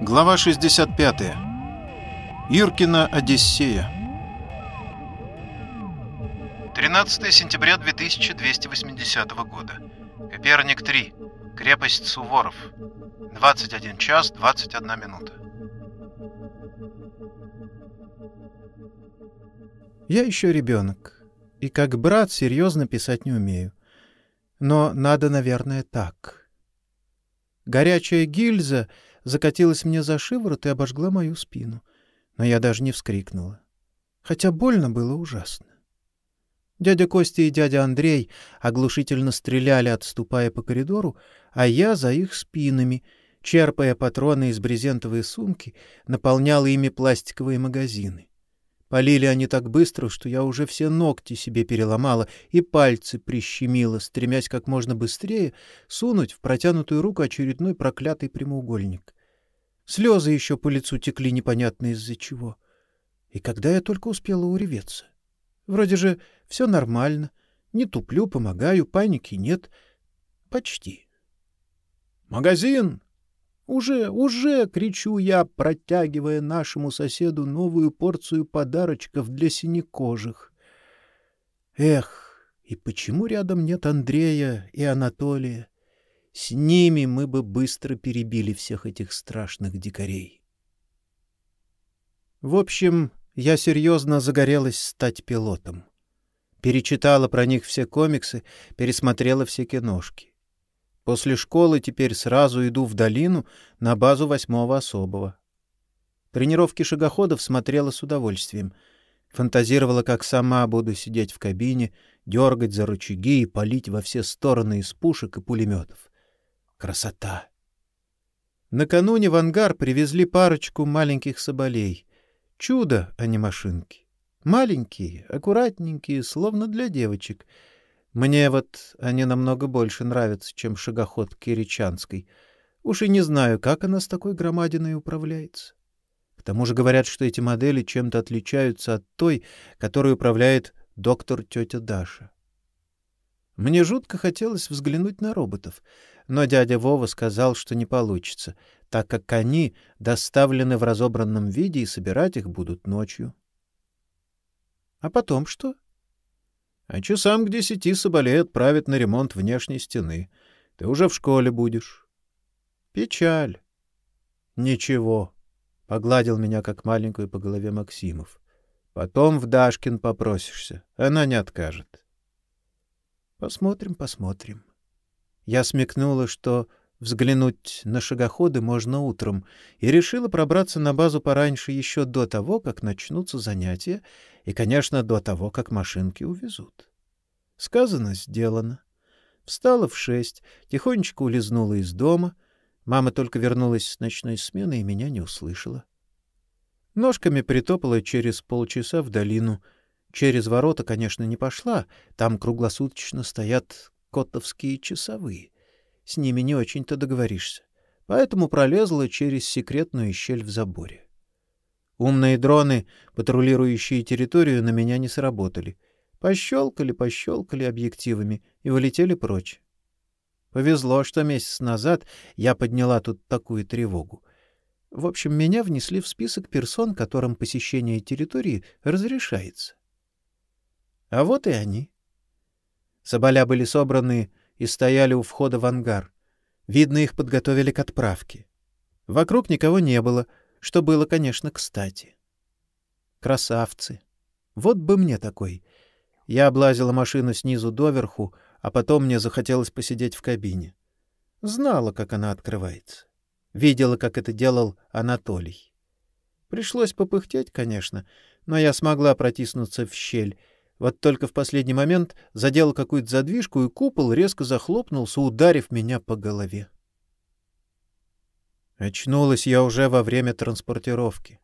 Глава 65. Иркина Одиссея. 13 сентября 2280 года. Коперник 3. Крепость Суворов. 21 час 21 минута. Я еще ребенок, и как брат серьезно писать не умею. Но надо, наверное, так. Горячая гильза закатилась мне за шиворот и обожгла мою спину. Но я даже не вскрикнула. Хотя больно было ужасно. Дядя Костя и дядя Андрей оглушительно стреляли, отступая по коридору, а я за их спинами, черпая патроны из брезентовой сумки, наполняла ими пластиковые магазины. Полили они так быстро, что я уже все ногти себе переломала и пальцы прищемила, стремясь как можно быстрее сунуть в протянутую руку очередной проклятый прямоугольник. Слезы еще по лицу текли непонятно из-за чего. И когда я только успела уреветься? Вроде же все нормально, не туплю, помогаю, паники нет. Почти. «Магазин!» «Уже, уже!» — кричу я, протягивая нашему соседу новую порцию подарочков для синекожих. Эх, и почему рядом нет Андрея и Анатолия? С ними мы бы быстро перебили всех этих страшных дикарей. В общем, я серьезно загорелась стать пилотом. Перечитала про них все комиксы, пересмотрела все киношки. После школы теперь сразу иду в долину на базу восьмого особого. Тренировки шагоходов смотрела с удовольствием. Фантазировала, как сама буду сидеть в кабине, дергать за рычаги и палить во все стороны из пушек и пулеметов. Красота! Накануне в ангар привезли парочку маленьких соболей. Чудо, а не машинки. Маленькие, аккуратненькие, словно для девочек — мне вот они намного больше нравятся, чем шагоход Киричанской. Уж и не знаю, как она с такой громадиной управляется. К тому же говорят, что эти модели чем-то отличаются от той, которой управляет доктор тетя Даша. Мне жутко хотелось взглянуть на роботов, но дядя Вова сказал, что не получится, так как они доставлены в разобранном виде и собирать их будут ночью. — А потом что? А часам к десяти Соболей отправят на ремонт внешней стены. Ты уже в школе будешь. Печаль. Ничего. Погладил меня, как маленькую, по голове Максимов. Потом в Дашкин попросишься. Она не откажет. Посмотрим, посмотрим. Я смекнула, что взглянуть на шагоходы можно утром, и решила пробраться на базу пораньше еще до того, как начнутся занятия, и, конечно, до того, как машинки увезут. Сказано, сделано. Встала в шесть, тихонечко улизнула из дома. Мама только вернулась с ночной смены и меня не услышала. Ножками притопала через полчаса в долину. Через ворота, конечно, не пошла. Там круглосуточно стоят котовские часовые. С ними не очень-то договоришься. Поэтому пролезла через секретную щель в заборе. Умные дроны, патрулирующие территорию, на меня не сработали. Пощелкали, пощелкали объективами и улетели прочь. Повезло, что месяц назад я подняла тут такую тревогу. В общем, меня внесли в список персон, которым посещение территории разрешается. А вот и они. Соболя были собраны и стояли у входа в ангар. Видно, их подготовили к отправке. Вокруг никого не было — что было, конечно, кстати. Красавцы. Вот бы мне такой. Я облазила машину снизу доверху, а потом мне захотелось посидеть в кабине. Знала, как она открывается. Видела, как это делал Анатолий. Пришлось попыхтеть, конечно, но я смогла протиснуться в щель. Вот только в последний момент задел какую-то задвижку, и купол резко захлопнулся, ударив меня по голове. Очнулась я уже во время транспортировки.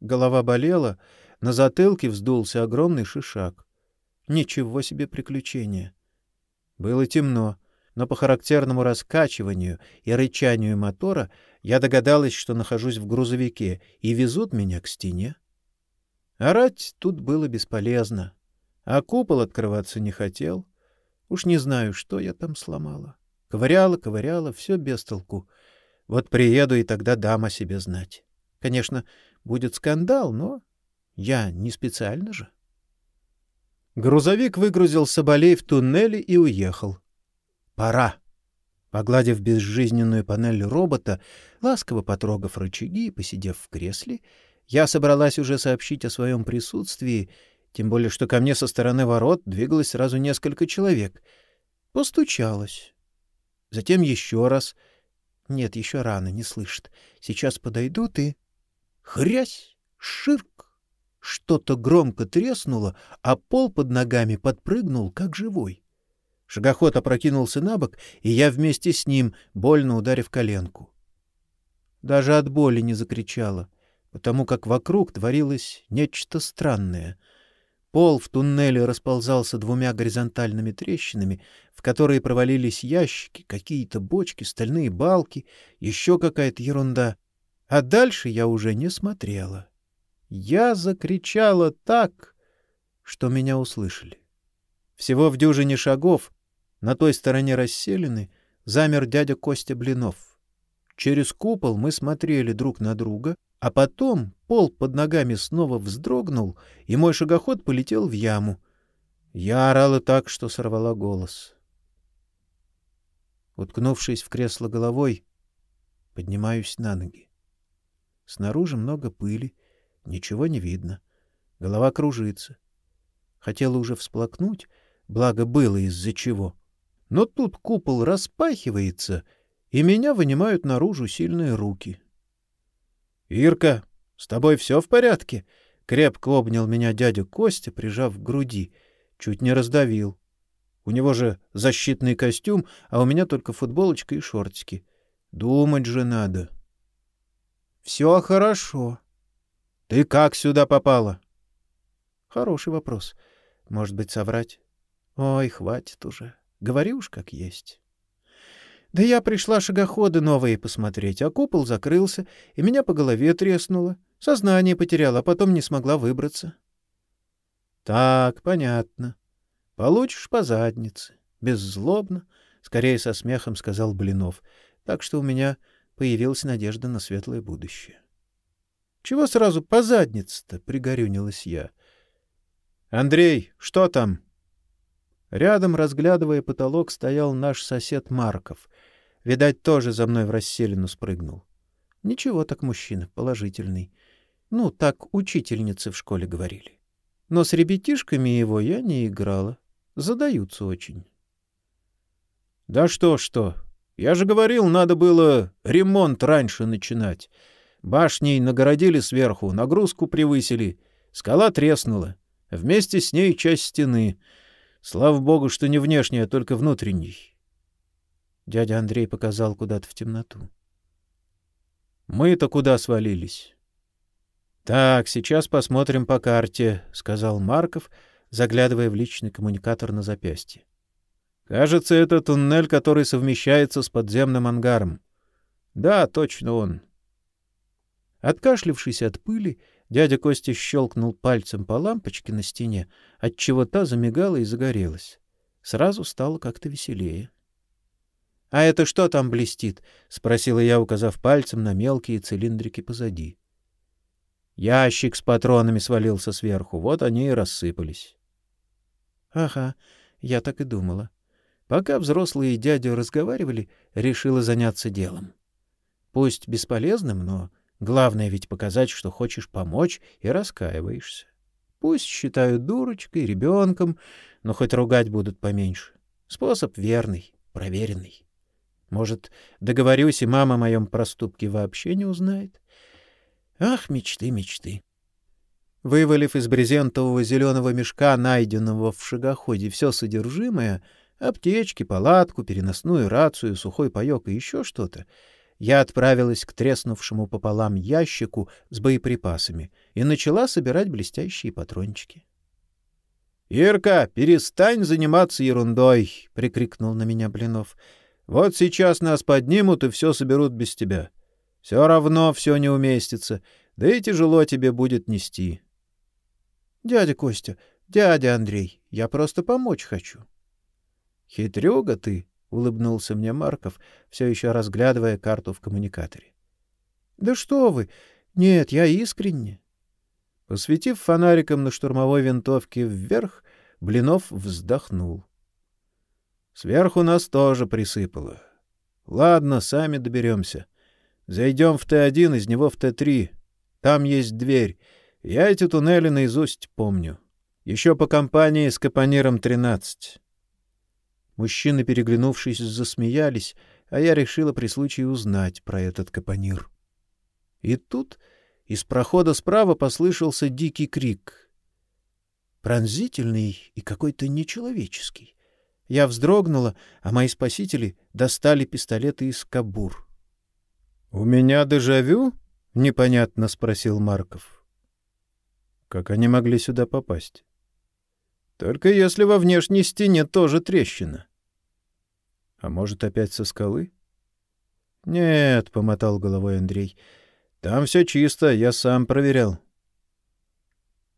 Голова болела, на затылке вздулся огромный шишак. Ничего себе приключение. Было темно, но по характерному раскачиванию и рычанию мотора я догадалась, что нахожусь в грузовике и везут меня к стене. Орать тут было бесполезно, а купол открываться не хотел. Уж не знаю, что я там сломала. Ковыряла, ковыряла, все без толку — Вот приеду, и тогда дам о себе знать. Конечно, будет скандал, но я не специально же. Грузовик выгрузил соболей в туннеле и уехал. Пора. Погладив безжизненную панель робота, ласково потрогав рычаги и посидев в кресле, я собралась уже сообщить о своем присутствии, тем более что ко мне со стороны ворот двигалось сразу несколько человек. Постучалась. Затем еще раз. Нет, еще рано, не слышит. Сейчас подойдут и... Хрясь! Ширк! Что-то громко треснуло, а пол под ногами подпрыгнул, как живой. Шагоход опрокинулся на бок, и я вместе с ним, больно ударив коленку. Даже от боли не закричала, потому как вокруг творилось нечто странное. Пол в туннеле расползался двумя горизонтальными трещинами, в которые провалились ящики, какие-то бочки, стальные балки, еще какая-то ерунда. А дальше я уже не смотрела. Я закричала так, что меня услышали. Всего в дюжине шагов на той стороне расселены замер дядя Костя Блинов. Через купол мы смотрели друг на друга, а потом пол под ногами снова вздрогнул, и мой шагоход полетел в яму. Я орала так, что сорвала голос. Уткнувшись в кресло головой, поднимаюсь на ноги. Снаружи много пыли, ничего не видно. Голова кружится. Хотела уже всплакнуть, благо было из-за чего. Но тут купол распахивается, и меня вынимают наружу сильные руки. — Ирка, с тобой все в порядке? — крепко обнял меня дядя Костя, прижав к груди. Чуть не раздавил. У него же защитный костюм, а у меня только футболочка и шортики. Думать же надо. — Все хорошо. — Ты как сюда попала? — Хороший вопрос. Может быть, соврать? Ой, хватит уже. Говори уж как есть. Да я пришла шагоходы новые посмотреть, а купол закрылся, и меня по голове треснуло. Сознание потеряла, а потом не смогла выбраться. Так, понятно. Получишь по заднице. Беззлобно, скорее со смехом сказал Блинов. Так что у меня появилась надежда на светлое будущее. Чего сразу по заднице-то, пригорюнилась я. Андрей, что там? Рядом, разглядывая потолок, стоял наш сосед Марков. Видать, тоже за мной в расселину спрыгнул. Ничего так мужчина, положительный. Ну, так учительницы в школе говорили. Но с ребятишками его я не играла. Задаются очень. — Да что, что? Я же говорил, надо было ремонт раньше начинать. Башней нагородили сверху, нагрузку превысили. Скала треснула. Вместе с ней часть стены — Слава богу, что не внешний, а только внутренний. Дядя Андрей показал куда-то в темноту. Мы-то куда свалились? Так, сейчас посмотрим по карте, сказал Марков, заглядывая в личный коммуникатор на запястье. Кажется, это туннель, который совмещается с подземным ангаром. Да, точно он. Откашлившись от пыли, Дядя Костя щелкнул пальцем по лампочке на стене, отчего та замигала и загорелась. Сразу стало как-то веселее. — А это что там блестит? — спросила я, указав пальцем на мелкие цилиндрики позади. Ящик с патронами свалился сверху, вот они и рассыпались. — Ага, я так и думала. Пока взрослые дяди разговаривали, решила заняться делом. Пусть бесполезным, но Главное ведь показать, что хочешь помочь и раскаиваешься. Пусть считают дурочкой, ребенком, но хоть ругать будут поменьше. Способ верный, проверенный. Может, договорюсь, и мама о моем проступке вообще не узнает? Ах, мечты, мечты. Вывалив из брезентового зеленого мешка, найденного в шагоходе, все содержимое — аптечки, палатку, переносную рацию, сухой паек и еще что-то — я отправилась к треснувшему пополам ящику с боеприпасами и начала собирать блестящие патрончики. — Ирка, перестань заниматься ерундой! — прикрикнул на меня Блинов. — Вот сейчас нас поднимут и все соберут без тебя. Все равно все не уместится, да и тяжело тебе будет нести. — Дядя Костя, дядя Андрей, я просто помочь хочу. — Хитрюга ты! Улыбнулся мне Марков, все еще разглядывая карту в коммуникаторе. Да что вы? Нет, я искренне. Посветив фонариком на штурмовой винтовке вверх, Блинов вздохнул. Сверху нас тоже присыпало. Ладно, сами доберемся. Зайдем в Т-1, из него в Т-3. Там есть дверь. Я эти туннели наизусть помню. Еще по компании с Капониром 13. Мужчины, переглянувшись, засмеялись, а я решила при случае узнать про этот Капонир. И тут из прохода справа послышался дикий крик. Пронзительный и какой-то нечеловеческий. Я вздрогнула, а мои спасители достали пистолеты из кабур. — У меня дежавю? — непонятно спросил Марков. — Как они могли сюда попасть? — Только если во внешней стене тоже трещина. — А может, опять со скалы? — Нет, — помотал головой Андрей, — там все чисто, я сам проверял.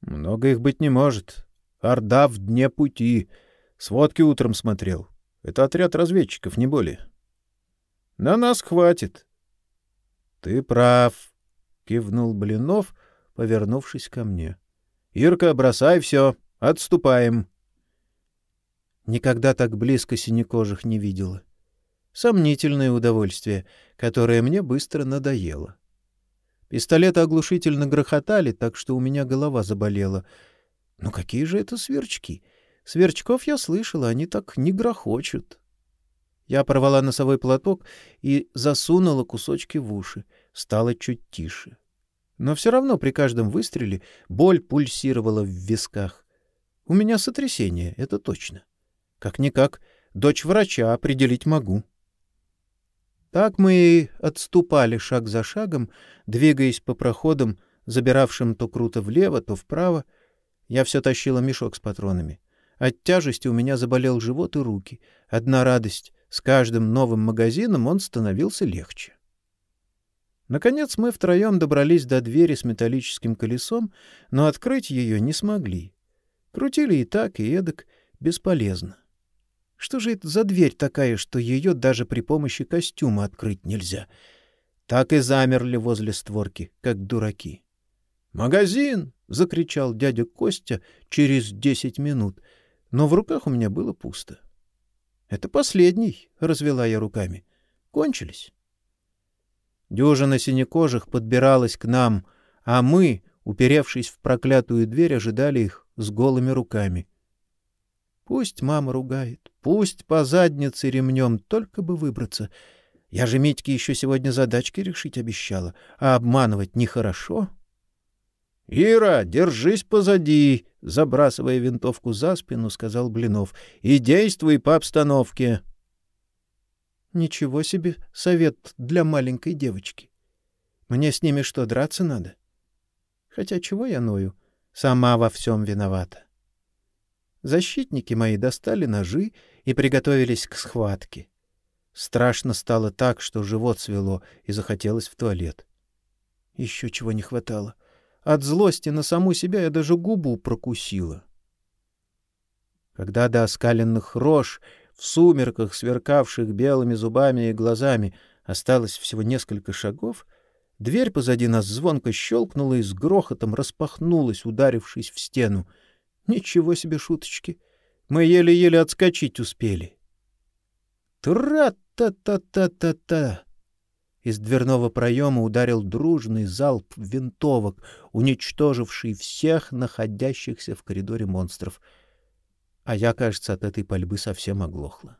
Много их быть не может. Орда в дне пути. Сводки утром смотрел. Это отряд разведчиков, не более. На нас хватит. Ты прав, кивнул Блинов, повернувшись ко мне. Ирка, бросай все, отступаем. Никогда так близко синекожих не видела. Сомнительное удовольствие, которое мне быстро надоело. Пистолеты оглушительно грохотали, так что у меня голова заболела. Ну какие же это сверчки? Сверчков я слышала, они так не грохочут. Я порвала носовой платок и засунула кусочки в уши. Стало чуть тише. Но все равно при каждом выстреле боль пульсировала в висках. У меня сотрясение, это точно. Как-никак, дочь врача определить могу. Так мы и отступали шаг за шагом, двигаясь по проходам, забиравшим то круто влево, то вправо. Я все тащила мешок с патронами. От тяжести у меня заболел живот и руки. Одна радость — с каждым новым магазином он становился легче. Наконец мы втроем добрались до двери с металлическим колесом, но открыть ее не смогли. Крутили и так, и эдак, бесполезно. Что же это за дверь такая, что ее даже при помощи костюма открыть нельзя? Так и замерли возле створки, как дураки. «Магазин!» — закричал дядя Костя через десять минут, но в руках у меня было пусто. «Это последний», — развела я руками. «Кончились». Дюжина синекожих подбиралась к нам, а мы, уперевшись в проклятую дверь, ожидали их с голыми руками — Пусть мама ругает, пусть по заднице ремнем, только бы выбраться. Я же Митьке еще сегодня задачки решить обещала, а обманывать нехорошо. — Ира, держись позади! — забрасывая винтовку за спину, сказал Блинов. — И действуй по обстановке. — Ничего себе совет для маленькой девочки. Мне с ними что, драться надо? Хотя чего я ною? Сама во всем виновата. Защитники мои достали ножи и приготовились к схватке. Страшно стало так, что живот свело и захотелось в туалет. Еще чего не хватало. От злости на саму себя я даже губу прокусила. Когда до оскаленных рож, в сумерках, сверкавших белыми зубами и глазами, осталось всего несколько шагов, дверь позади нас звонко щелкнула и с грохотом распахнулась, ударившись в стену — Ничего себе шуточки. Мы еле-еле отскочить успели. Тра-та-та-та-та-та! Из дверного проема ударил дружный залп винтовок, уничтоживший всех находящихся в коридоре монстров. А я, кажется, от этой пальбы совсем оглохла.